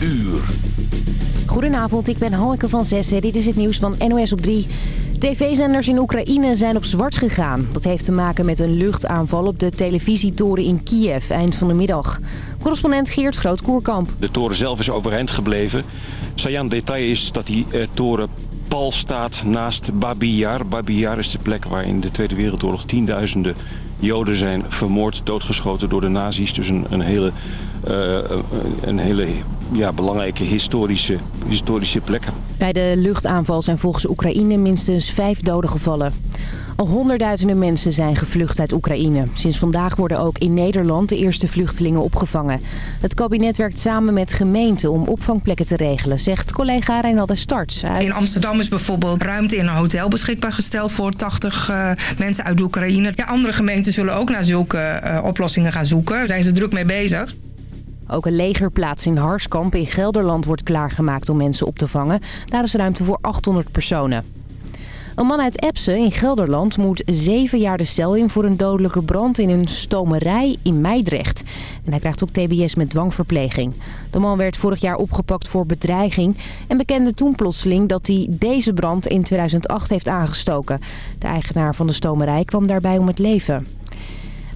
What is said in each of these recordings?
uur. Goedenavond, ik ben Hanneke van Zessen. Dit is het nieuws van NOS op 3. TV-zenders in Oekraïne zijn op zwart gegaan. Dat heeft te maken met een luchtaanval op de televisietoren in Kiev eind van de middag. Correspondent Geert Groot-Koerkamp. De toren zelf is overeind gebleven. Sajan detail is dat die eh, toren pal staat naast Babi Yar. Babi Yar is de plek waar in de Tweede Wereldoorlog tienduizenden Joden zijn vermoord, doodgeschoten door de nazi's. Dus een, een hele, uh, een hele ja, belangrijke historische, historische plek. Bij de luchtaanval zijn volgens Oekraïne minstens vijf doden gevallen. Al honderdduizenden mensen zijn gevlucht uit Oekraïne. Sinds vandaag worden ook in Nederland de eerste vluchtelingen opgevangen. Het kabinet werkt samen met gemeenten om opvangplekken te regelen, zegt collega Reinalde Starts. Uit... In Amsterdam is bijvoorbeeld ruimte in een hotel beschikbaar gesteld voor 80 uh, mensen uit Oekraïne. Ja, andere gemeenten zullen ook naar zulke uh, oplossingen gaan zoeken. Daar zijn ze druk mee bezig. Ook een legerplaats in Harskamp in Gelderland wordt klaargemaakt om mensen op te vangen. Daar is ruimte voor 800 personen. Een man uit Epsen in Gelderland moet zeven jaar de cel in voor een dodelijke brand in een stomerij in Meidrecht. En hij krijgt ook tbs met dwangverpleging. De man werd vorig jaar opgepakt voor bedreiging en bekende toen plotseling dat hij deze brand in 2008 heeft aangestoken. De eigenaar van de stomerij kwam daarbij om het leven.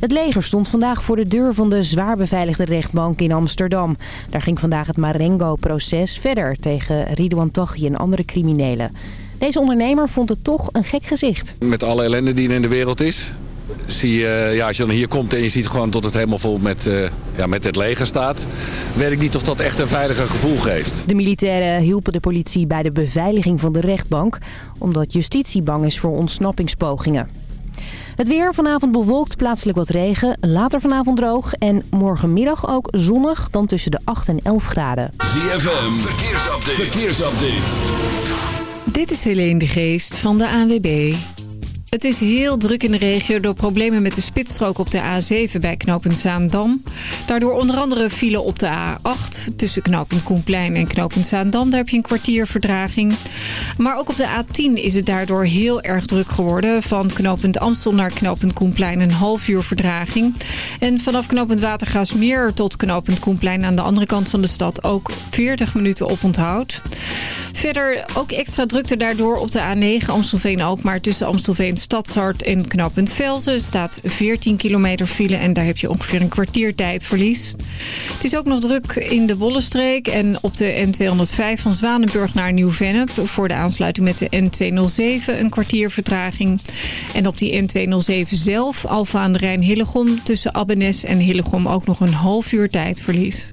Het leger stond vandaag voor de deur van de zwaar beveiligde rechtbank in Amsterdam. Daar ging vandaag het Marengo-proces verder tegen Ridouan Taghi en andere criminelen. Deze ondernemer vond het toch een gek gezicht. Met alle ellende die er in de wereld is... Zie je, ja, als je dan hier komt en je ziet gewoon dat het helemaal vol met, uh, ja, met het leger staat... weet ik niet of dat echt een veiliger gevoel geeft. De militairen hielpen de politie bij de beveiliging van de rechtbank... omdat justitie bang is voor ontsnappingspogingen. Het weer vanavond bewolkt, plaatselijk wat regen. Later vanavond droog en morgenmiddag ook zonnig, dan tussen de 8 en 11 graden. ZFM, verkeersupdate. verkeersupdate. Dit is Helene de Geest van de ANWB. Het is heel druk in de regio door problemen met de spitsstrook op de A7 bij knooppunt Zaandam. Daardoor onder andere file op de A8 tussen knooppunt Koenplein en knooppunt Zaandam. Daar heb je een kwartier verdraging. Maar ook op de A10 is het daardoor heel erg druk geworden. Van knooppunt Amstel naar knooppunt Koenplein een half uur verdraging. En vanaf knooppunt Watergaasmeer tot knooppunt Koenplein aan de andere kant van de stad ook 40 minuten op onthoud. Verder ook extra drukte daardoor op de A9 Amstelveen-Alkmaar tussen Amstelveen Stadshart en Knappend Velzen staat 14 kilometer file en daar heb je ongeveer een kwartier tijdverlies. Het is ook nog druk in de Bollenstreek en op de N205 van Zwanenburg naar Nieuw-Vennep voor de aansluiting met de N207 een kwartier vertraging. En op die N207 zelf, Alfa aan de Rijn-Hillegom, tussen Abbenes en Hillegom ook nog een half uur tijdverlies.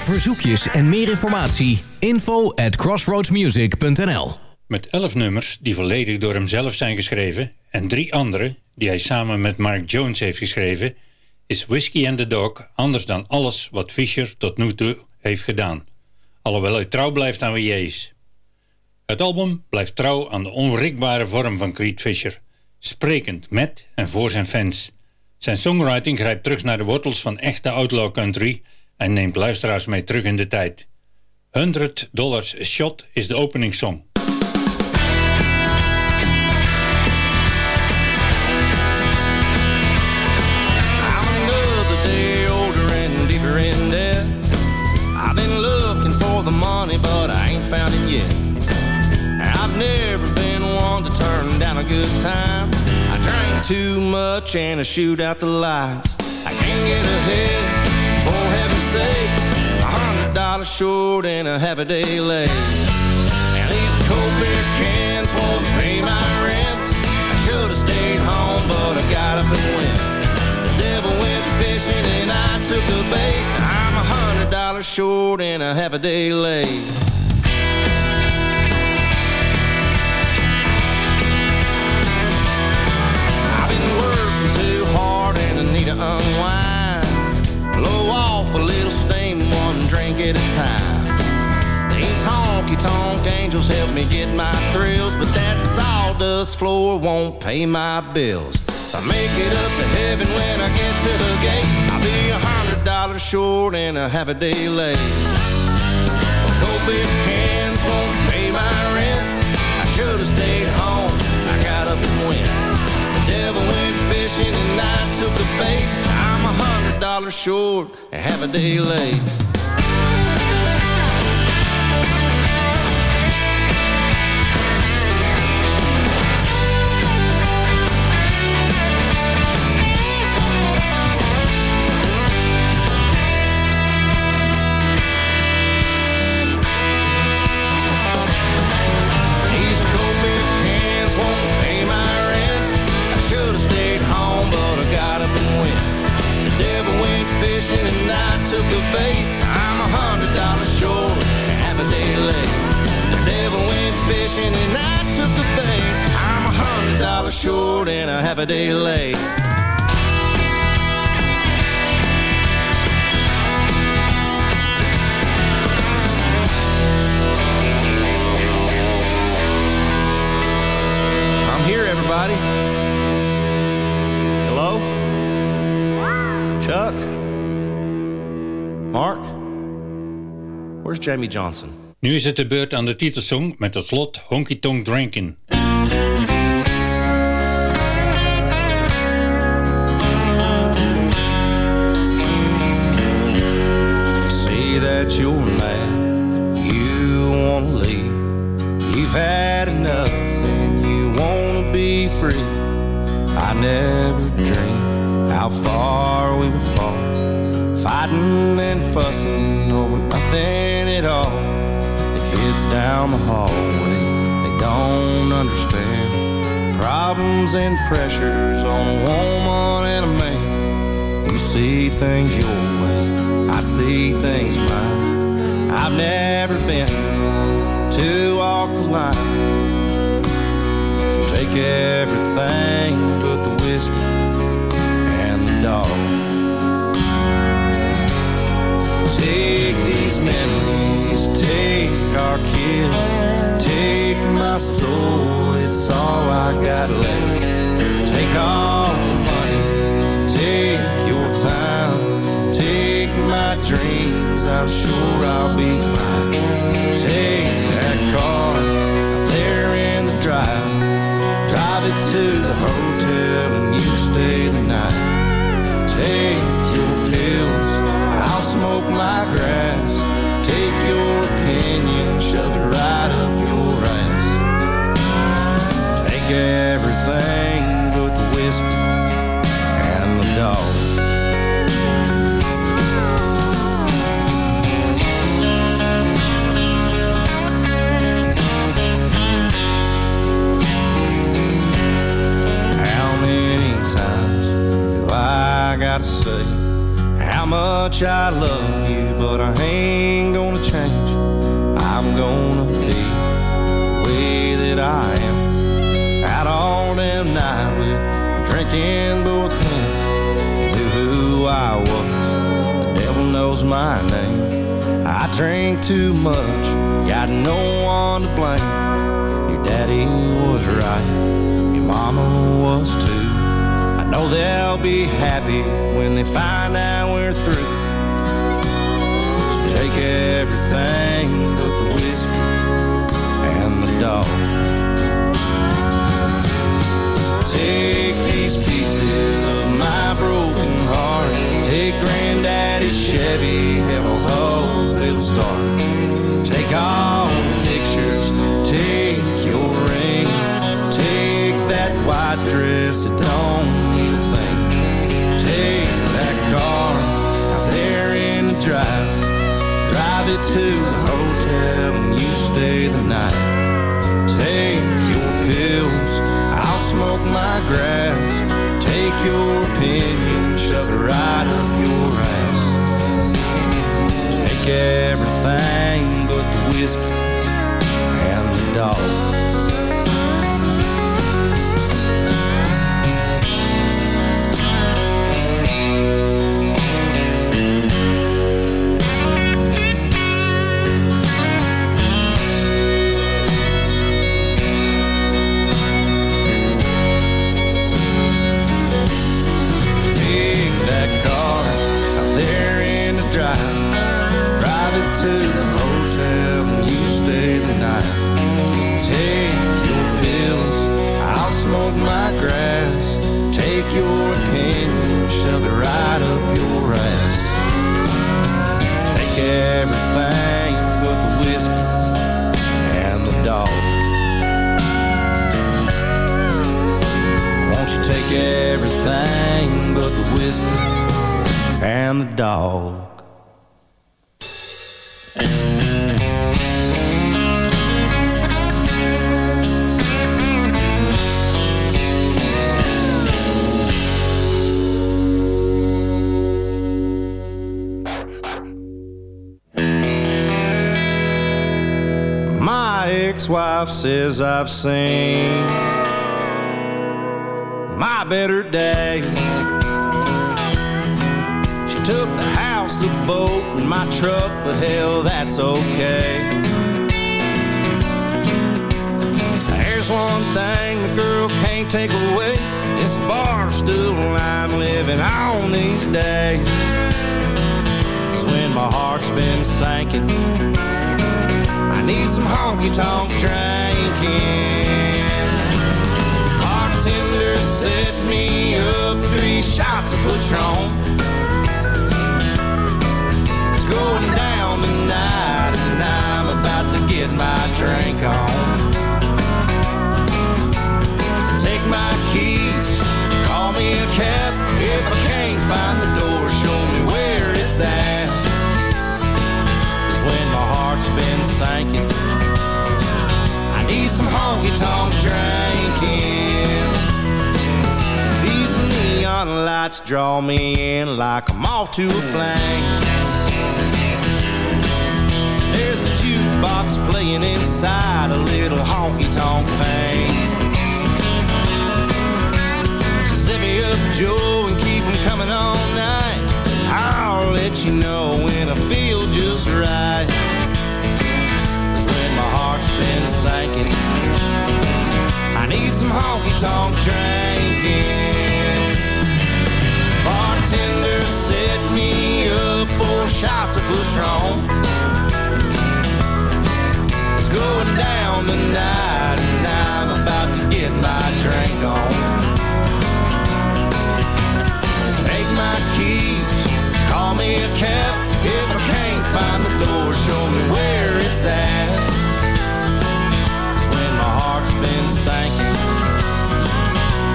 Verzoekjes en meer informatie, info at crossroadsmusic.nl Met elf nummers die volledig door hemzelf zijn geschreven... en drie andere die hij samen met Mark Jones heeft geschreven... is Whiskey and the Dog anders dan alles wat Fisher tot nu toe heeft gedaan. Alhoewel hij trouw blijft aan wie. Het album blijft trouw aan de onwrikbare vorm van Creed Fisher... sprekend met en voor zijn fans... Zijn songwriting grijpt terug naar de wortels van echte outlaw country en neemt luisteraars mee terug in de tijd. 100 Dollars Shot is de openingssong. But I ain't found it yet. I've never been one to turn down a good time. I drank too much and I shoot out the lights. I can't get ahead, for heaven's sakes. A hundred dollars short and a half a day late. And these cold beer cans won't pay my rent. I should have stayed home, but I got up and went. The devil went fishing and I took the bait. I'm a hundred dollars short and a half a day late. I've off a little steam, one drink at a time. These honky tonk angels help me get my thrills, but that sawdust floor won't pay my bills. I make it up to heaven when I get to the gate, I'll be a hundred dollars short and a half a day late. Beer cans won't pay my rent. I should have stayed home. I got up and went. The devil went fishing and I took the bait. Dollars short and half a day late. A day late. I'm here, everybody. Hello? Chuck? Mark? Where's Jamie Johnson? Nu is het de beurt aan de titelsong met tot slot Honky Tonk Drinkin'. Free. I never dreamed how far we would fall. Fighting and fussing over nothing at all. The kids down the hallway, they don't understand. Problems and pressures on a woman and a man. You see things your way, I see things mine. I've never been to walk the line. Everything but the whiskey and the dog. Take these memories, take our kids, take my soul, it's all I got left. Take all the money, take your time, take my dreams, I'm sure I'll be fine. Much I love you? But I ain't gonna change. I'm gonna be the way that I am. Out all damn night with drinking both hands. You knew who I was. The devil knows my name. I drink too much, got no one to blame. Your daddy was right, your mama was too. Know they'll be happy when they find out we're through. So take everything but the whiskey and the dog. Take these pieces of my broken heart. Take granddaddy's Chevy, hell hope it'll start. Take all drive, drive it to the hotel and you stay the night. Take your pills, I'll smoke my grass. Take your opinion, shove it right up your ass. Take everything but the whiskey and the dog. To the hotel and you stay the night. Take your pills, I'll smoke my grass. Take your opinion, shove it right up your ass. Take everything but the whiskey and the dog. Won't you take everything but the whiskey and the dog? My ex-wife says I've seen my better days. She took the house, the boat, and my truck, but hell, that's okay. There's one thing the girl can't take away. This bar stool I'm living on these days. Is when my heart's been sinking. Need some honky tonk drinking. Bartender set me up three shots of Patron. It's going down tonight, and I'm about to get my drink on. Take my keys, call me a cab. If I can't find the door, sinking, I need some honky tonk drinking. These neon lights draw me in like a moth to a flame. There's a jukebox playing inside a little honky tonk pain. Set me up, Joe, and keep 'em coming all night. I'll let you know when I feel just right. Been sinking, I need some honky tonk drinking. Bartender set me up four shots of Patron. It's going down tonight, and I'm about to get my drink on. Take my keys, call me a cab. If I can't find the door, show me where it's at. Sinking,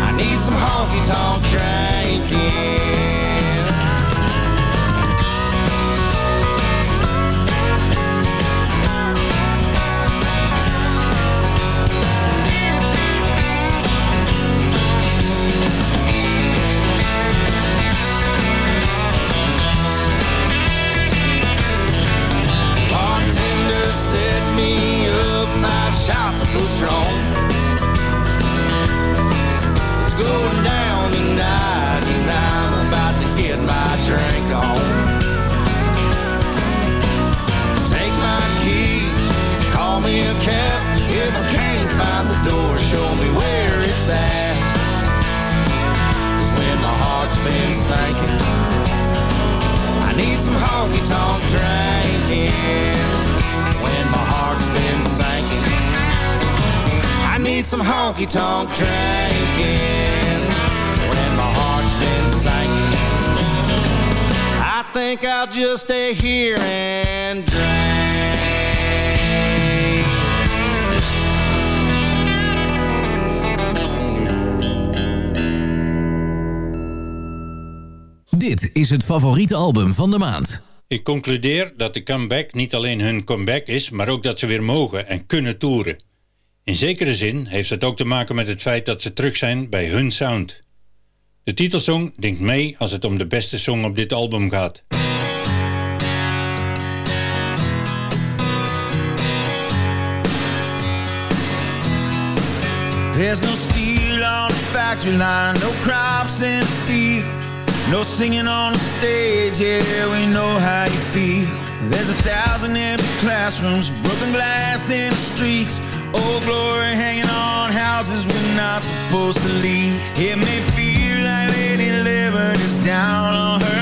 I need some honky tonk drinking. Is het favoriete album van de maand. Ik concludeer dat de comeback niet alleen hun comeback is, maar ook dat ze weer mogen en kunnen toeren. In zekere zin heeft het ook te maken met het feit dat ze terug zijn bij hun sound. De titelsong denkt mee als het om de beste song op dit album gaat. There's no steel on the factory line, no crops in the field, no singing on the stage. Yeah, we know how you feel. There's a thousand empty classrooms, broken glass in the streets, old glory hanging on houses we're not supposed to leave. It may feel like Lady Liberty is down on her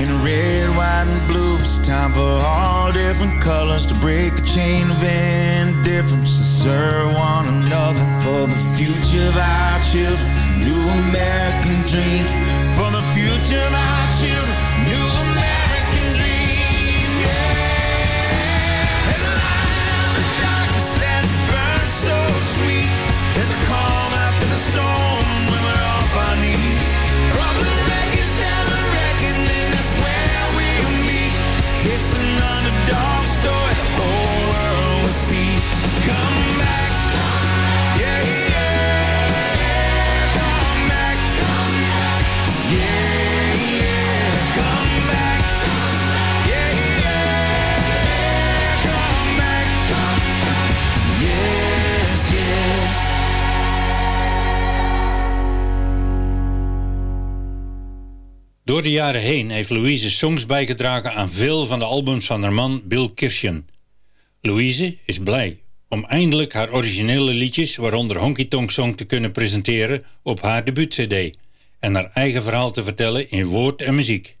In red, white, and blue, it's time for all different colors to break the chain of indifference and serve one another for the future of our children, new American dream. For the future of our children, new American Door de jaren heen heeft Louise songs bijgedragen aan veel van de albums van haar man Bill Kirschen. Louise is blij om eindelijk haar originele liedjes, waaronder Honky Tonk Song, te kunnen presenteren op haar debuut-cd en haar eigen verhaal te vertellen in woord en muziek.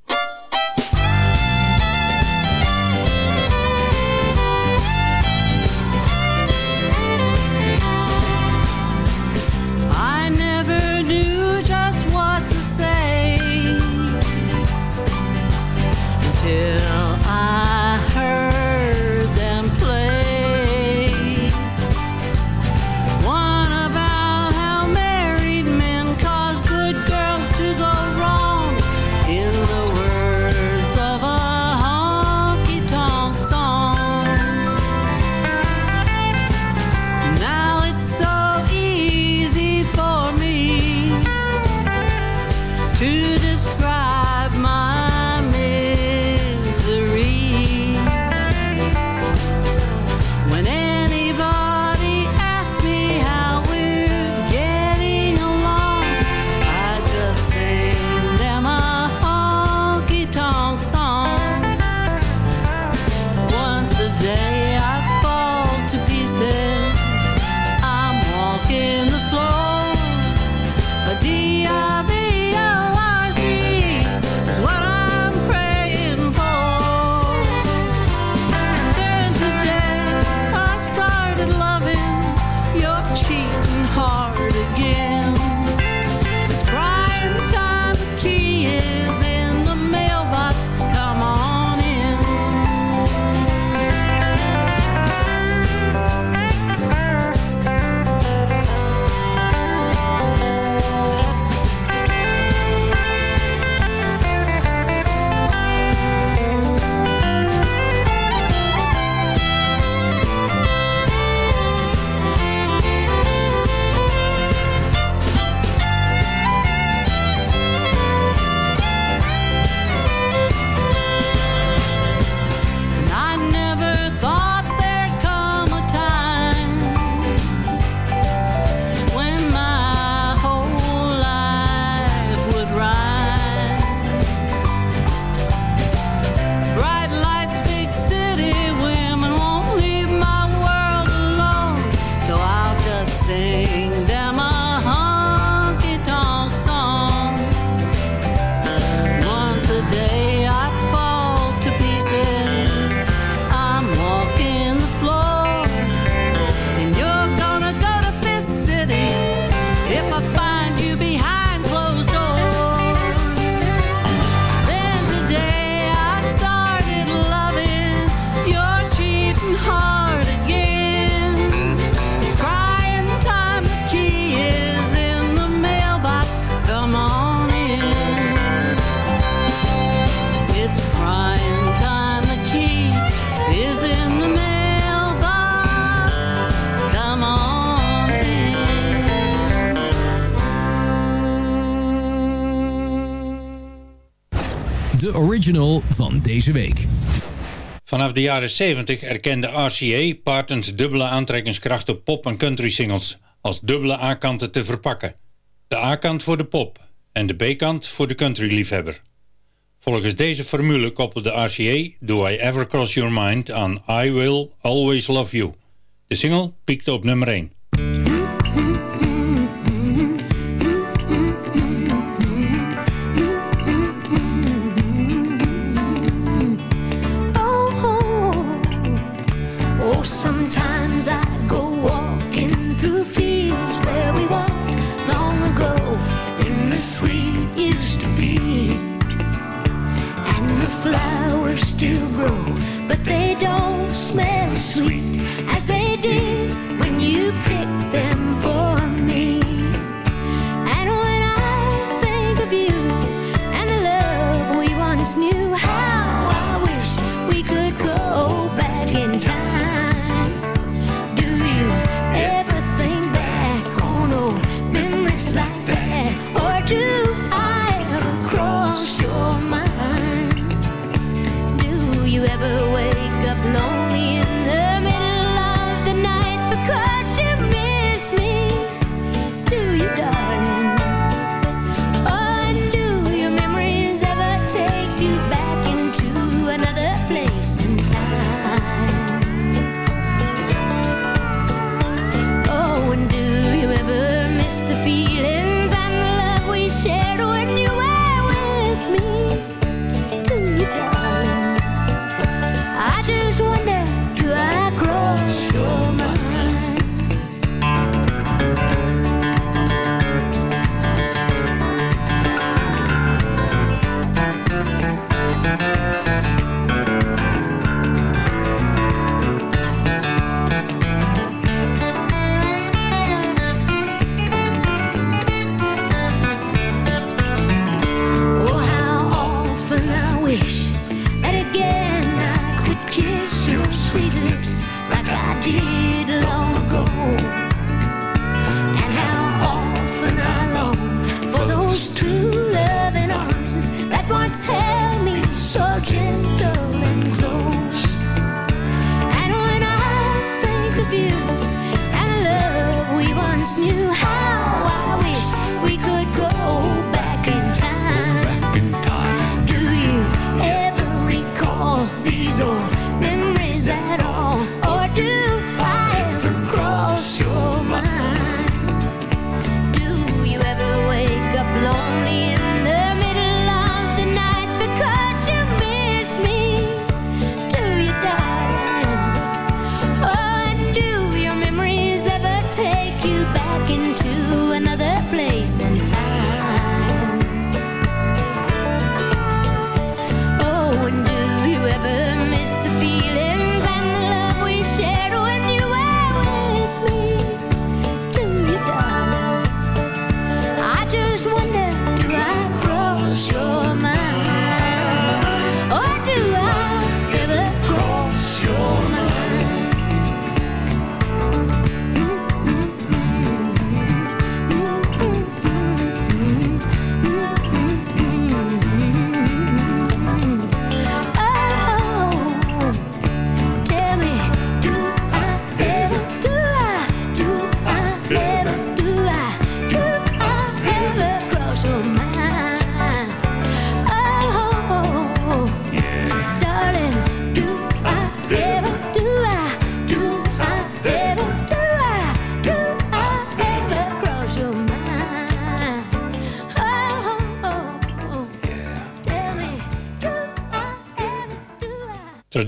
Van deze week. Vanaf de jaren 70 erkende RCA Partons dubbele aantrekkingskracht op pop- en country-singles als dubbele A-kanten te verpakken. De A-kant voor de pop en de B-kant voor de country-liefhebber. Volgens deze formule koppelde RCA Do I Ever Cross Your Mind aan I Will Always Love You. De single piekte op nummer 1.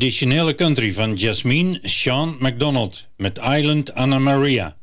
traditionele country van Jasmine Sean McDonald met Island Anna Maria.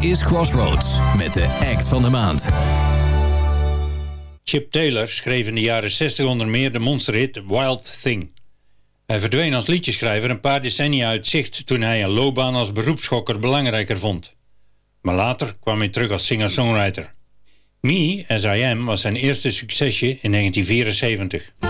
Is Crossroads met de act van de maand. Chip Taylor schreef in de jaren 60 onder meer de monsterhit Wild Thing. Hij verdween als liedjeschrijver een paar decennia uit zicht toen hij een loopbaan als beroepsschokker belangrijker vond. Maar later kwam hij terug als singer-songwriter. Me As I Am was zijn eerste succesje in 1974.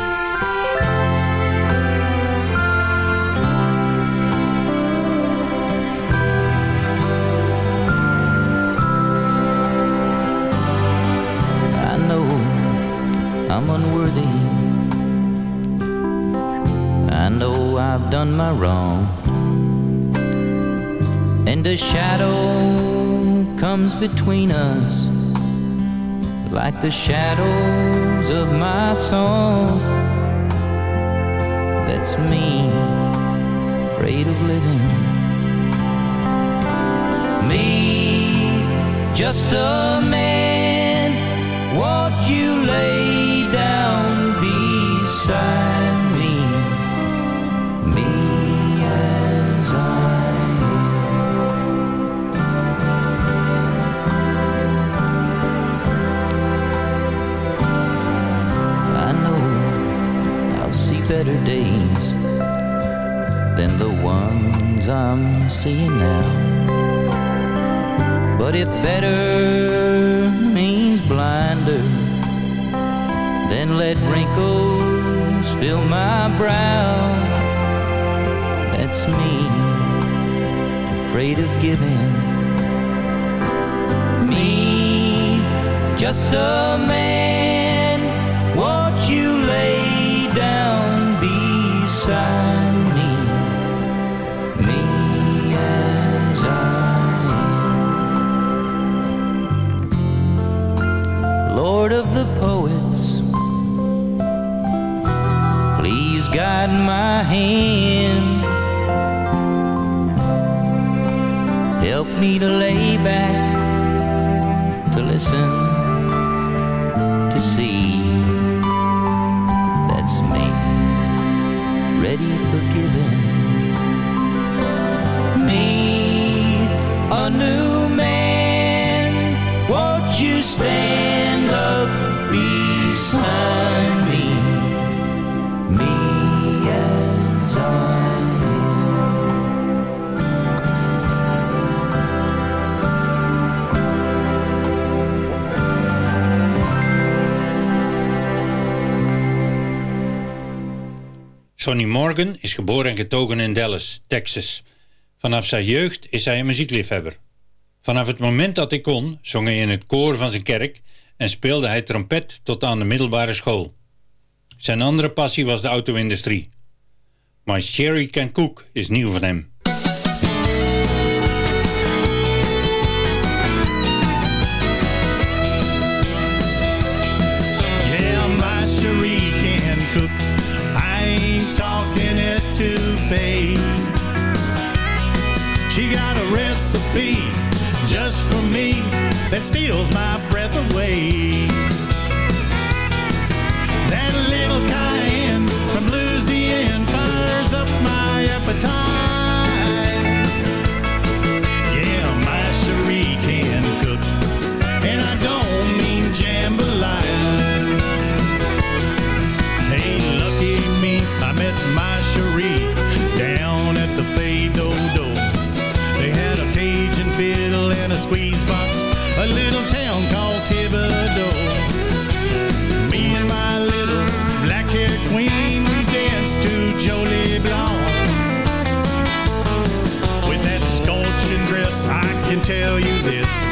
A shadow comes between us, like the shadows of my song. That's me, afraid of living. Me, just a man. Won't you lay better days than the ones I'm seeing now. But if better means blinder, then let wrinkles fill my brow. That's me, afraid of giving. Me, just a man. Poets, please guide my hand. Help me to lay back, Sonny Morgan is geboren en getogen in Dallas, Texas. Vanaf zijn jeugd is hij een muziekliefhebber. Vanaf het moment dat hij kon, zong hij in het koor van zijn kerk en speelde hij trompet tot aan de middelbare school. Zijn andere passie was de auto-industrie. My Sherry Can Cook is nieuw van hem. Fade. She got a recipe just for me that steals my breath away. That little cayenne from Louisiana fires up my appetite. a little town called Thibodaux. Me and my little black-haired queen, we danced to Jolie Blanc. With that sculpture dress, I can tell you this.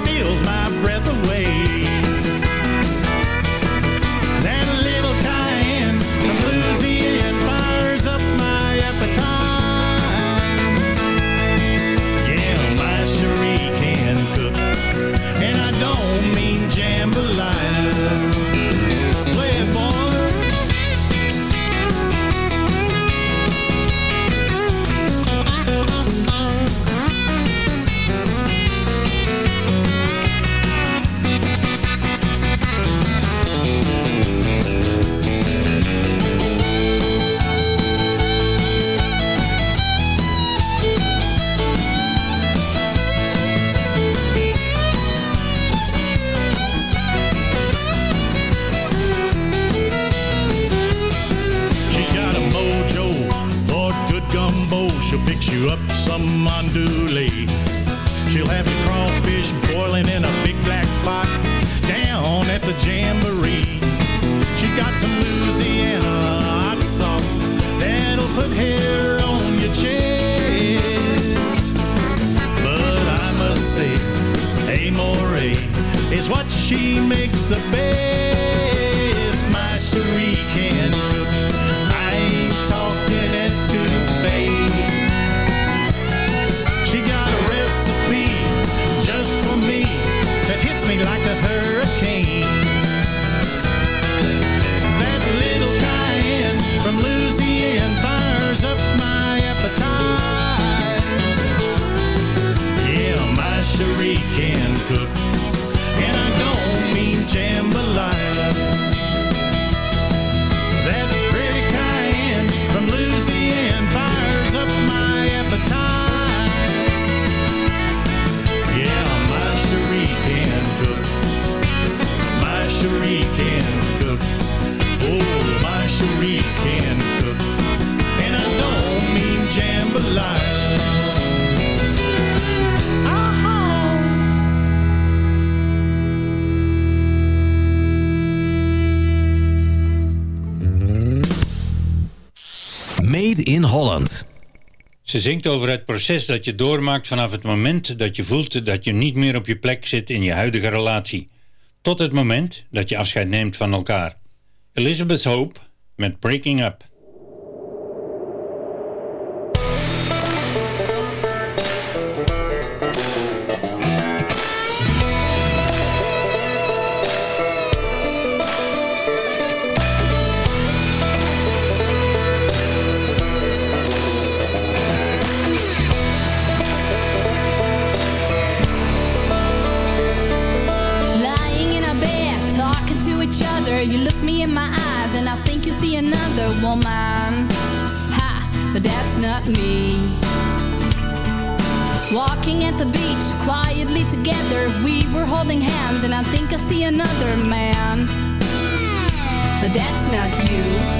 steals my breath away. Ze zingt over het proces dat je doormaakt vanaf het moment dat je voelt dat je niet meer op je plek zit in je huidige relatie. Tot het moment dat je afscheid neemt van elkaar. Elizabeth Hope met Breaking Up. me. Walking at the beach, quietly together, we were holding hands, and I think I see another man. But that's not you.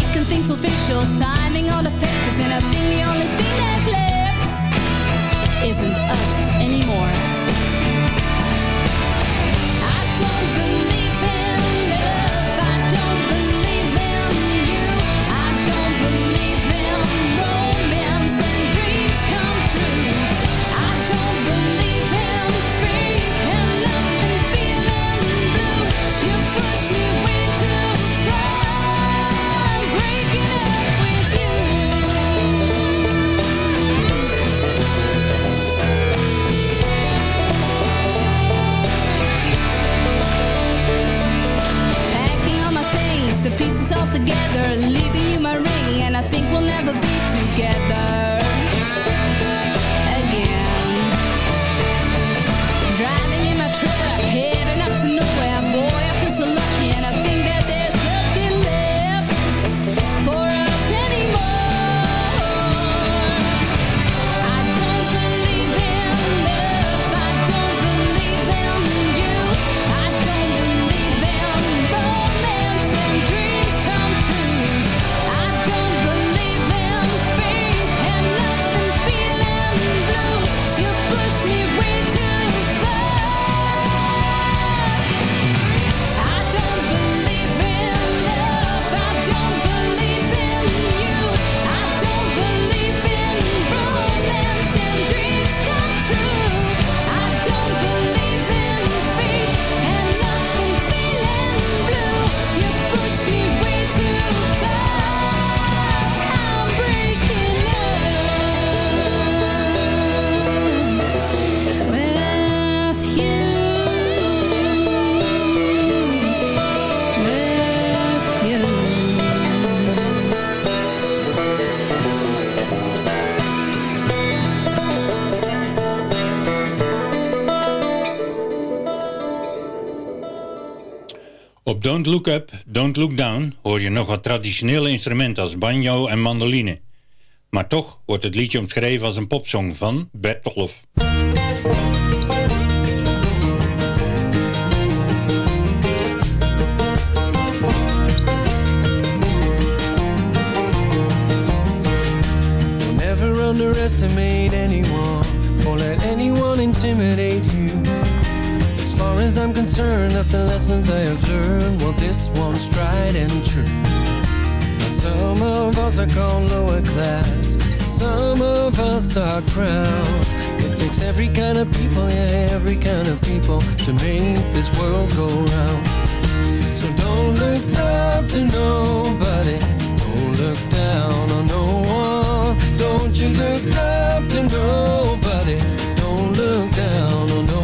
things official. Signing all the papers And I think the only thing that's left Isn't us. Don't Look Up, Don't Look Down hoor je nog wat traditionele instrumenten als banjo en mandoline. Maar toch wordt het liedje omschreven als een popsong van Bert. Never underestimate anyone or let anyone intimidate you. As I'm concerned, of the lessons I have learned, well, this one's tried and true. Some of us are called lower class, some of us are crowned. It takes every kind of people, yeah, every kind of people to make this world go round. So don't look up to nobody, don't look down on no one. Don't you look up to nobody, don't look down on no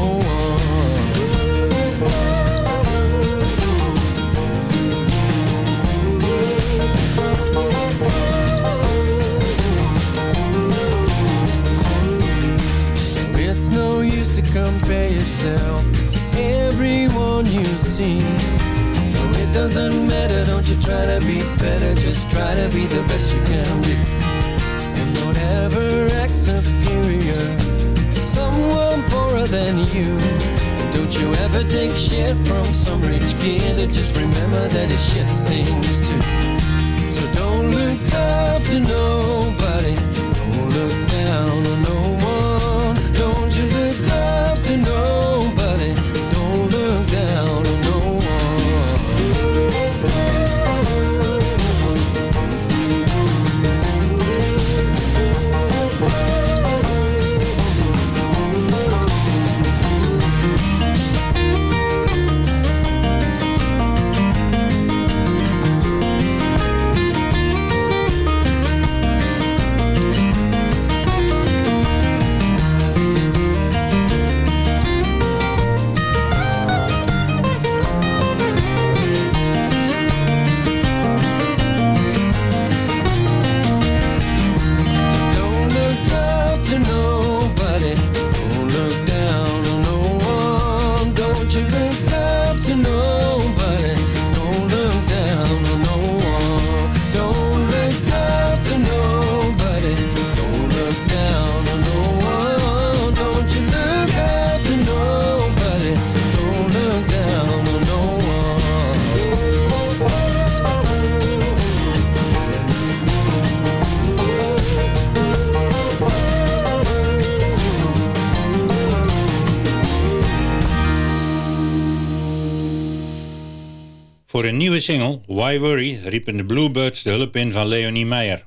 compare yourself to everyone you see. No, it doesn't matter, don't you try to be better, just try to be the best you can be. And don't ever act superior to someone poorer than you. And don't you ever take shit from some rich kid, and just remember that his shit stings too. So don't look up to nobody, don't look down on no Voor een nieuwe single, Why Worry, riepen de Bluebirds de hulp in van Leonie Meijer.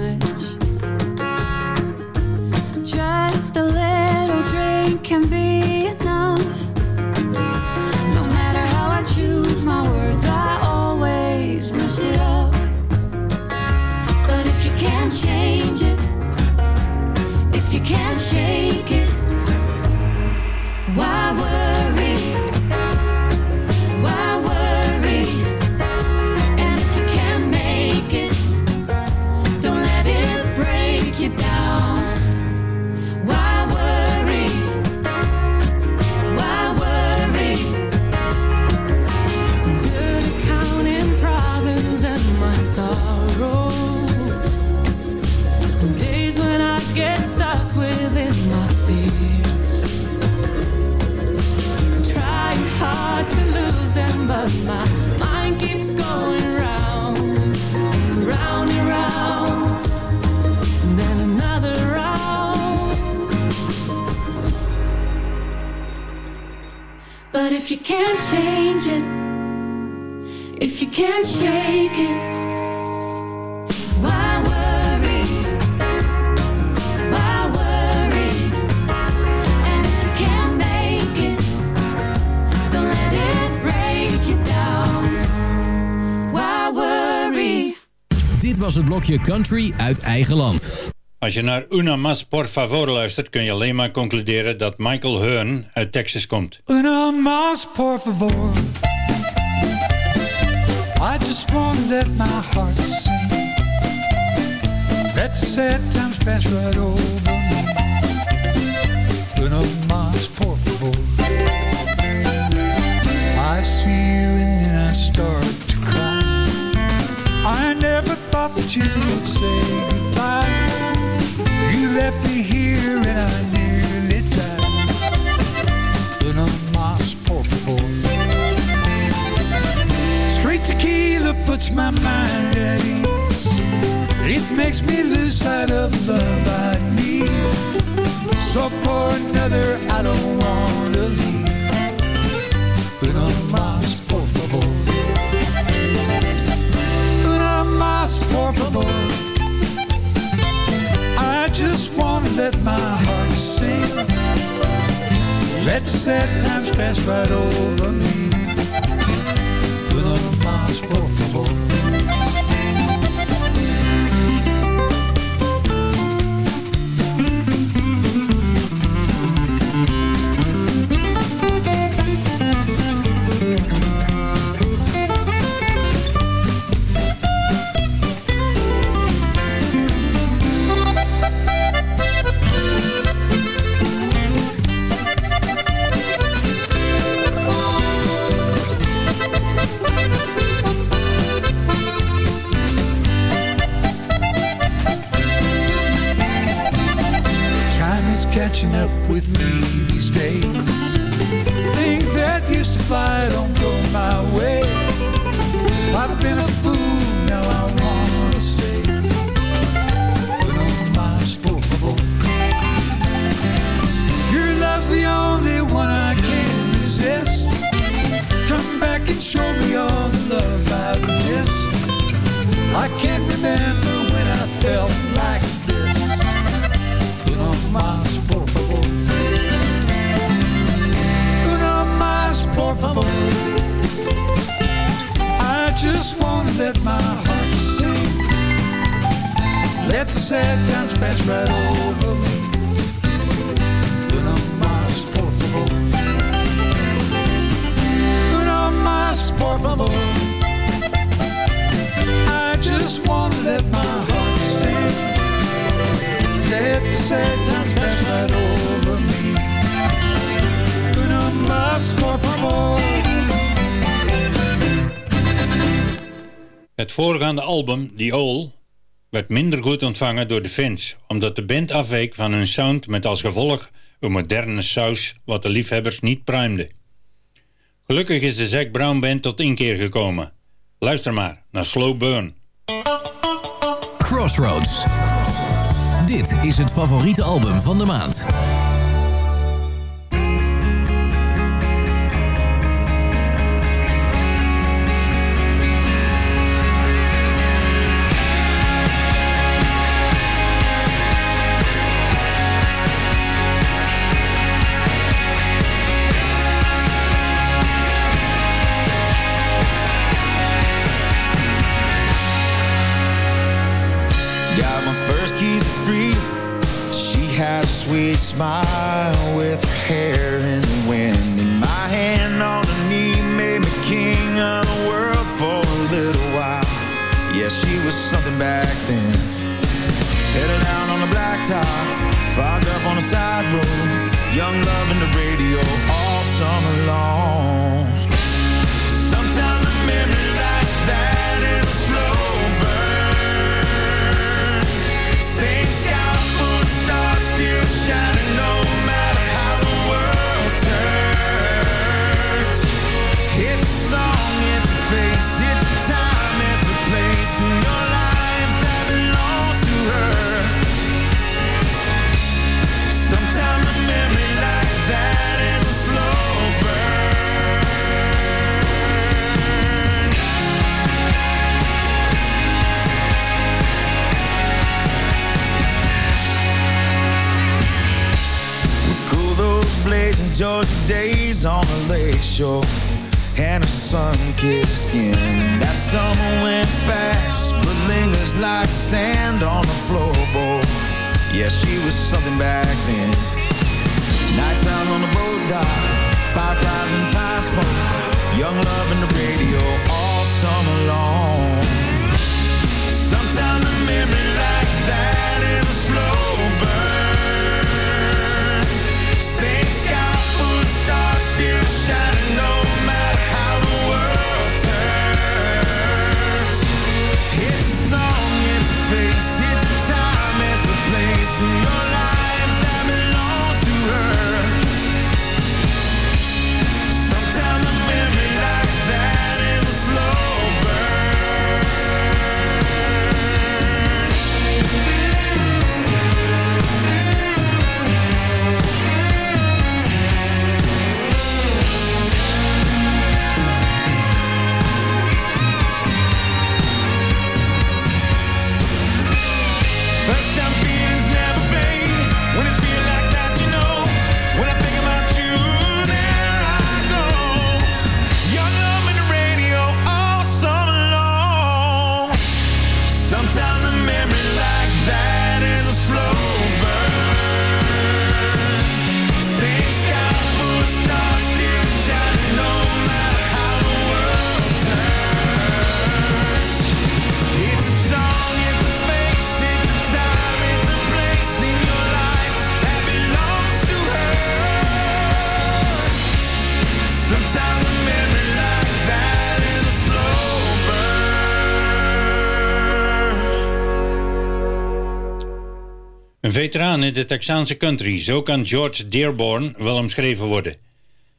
you can't change it, if you can't shake it, why worry? Why worry? And if you can't make it, don't let it break you down. Why worry? Dit was het blokje Country uit eigen land. Als je naar Una Mas Por Favor luistert, kun je alleen maar concluderen dat Michael Hearn uit Texas komt. Una más, por favor. I just want let my heart sing. Let the sad times pass right over me. Una más, por favor. I see you and then I start to cry. I never thought that you would say goodbye. Left me here and I nearly died. Una más, por favor. Straight tequila puts my mind at ease. It makes me lose sight of love I need. So for another, I don't want to let my heart sing. Let the sad times pass right over me. Por favor. Time with me these days. Things that used to fly don't go my way. I've been a fool, now I wanna say. Una más, por favor. Your love's the only one I can resist. Come back and show me all the love I've missed. I can't remember when I felt I just want to let my heart sing. Let the sad times pass right over me. Una más, por favor. Una más, por favor. I just want to let my heart sing. Let the sad times pass right over más, por favor. Het voorgaande album, The All, werd minder goed ontvangen door de fans, omdat de band afweek van hun sound met als gevolg een moderne saus wat de liefhebbers niet pruimde. Gelukkig is de Zac Brown Band tot inkeer gekomen. Luister maar naar Slow Burn. Crossroads. Dit is het favoriete album van de maand. A sweet smile with her hair in the wind. And my hand on her knee made me king of the world for a little while. Yeah, she was something back then. Headed down on the blacktop, fogged up on the side road. Young love in the radio all summer long. Georgia days on the lake shore and her sun-kissed skin. That summer went fast, but lingers like sand on the floorboard. Yeah, she was something back then. Nights out on the boat dock, fireflies and pine smoke, young love and the radio all summer long. Sometimes a memory like that is a slow burn. Een veteraan in de Texaanse country, zo kan George Dearborn wel omschreven worden.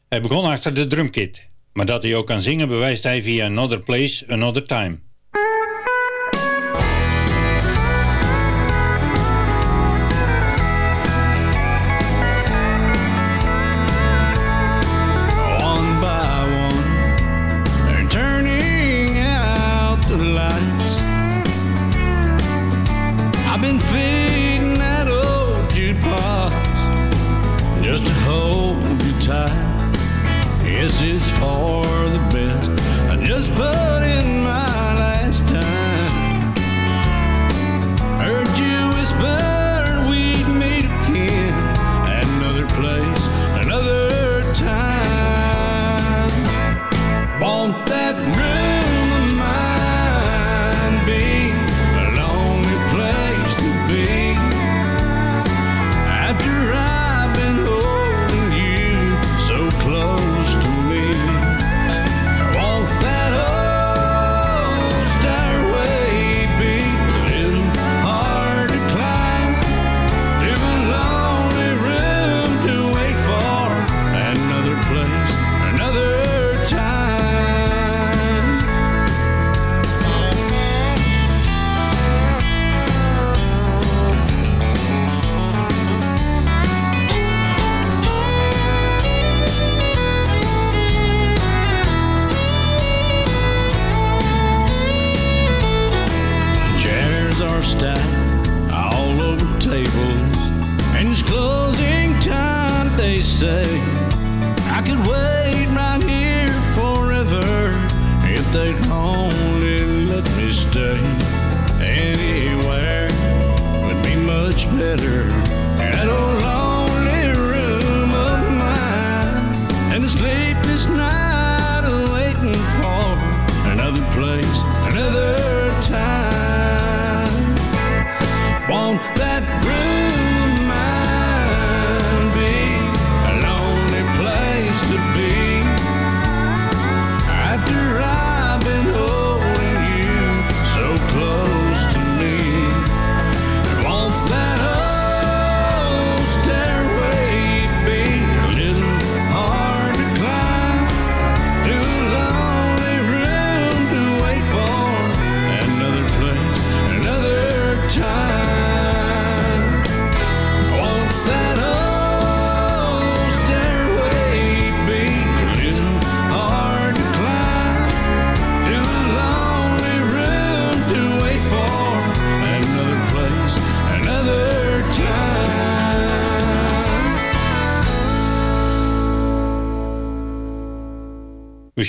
Hij begon achter de drumkit, maar dat hij ook kan zingen bewijst hij via Another Place, Another Time.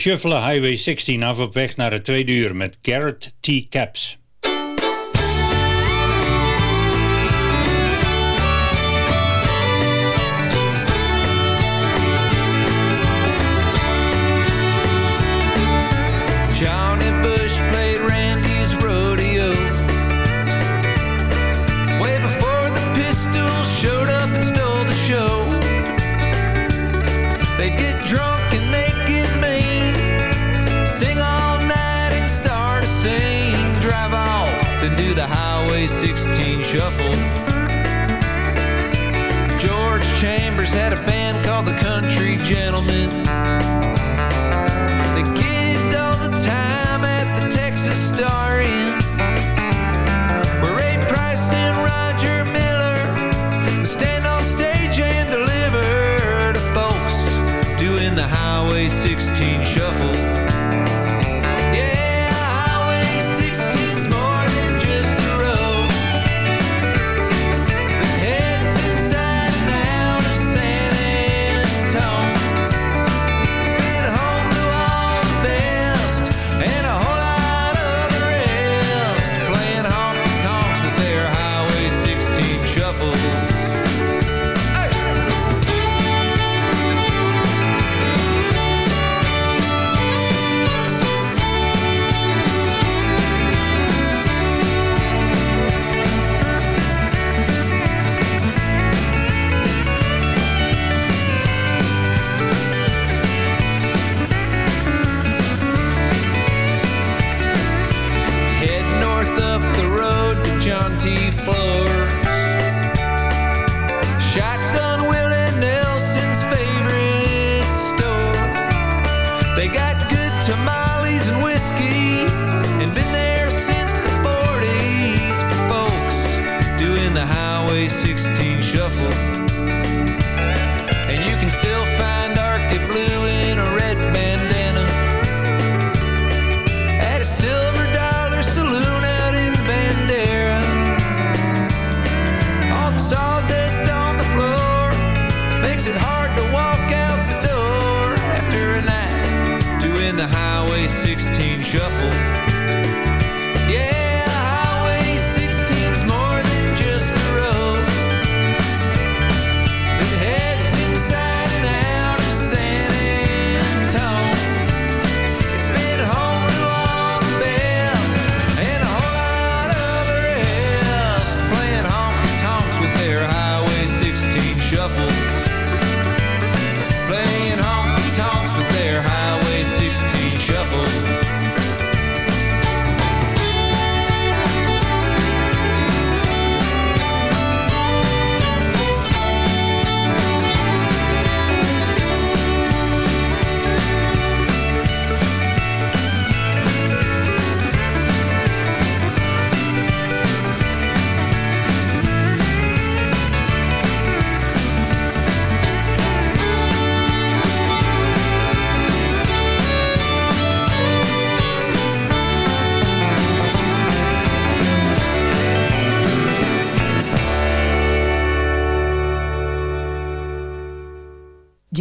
Shuffle Highway 16 af op weg naar het tweede uur met Garrett T. Caps. the country gentlemen.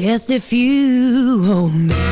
just a few homes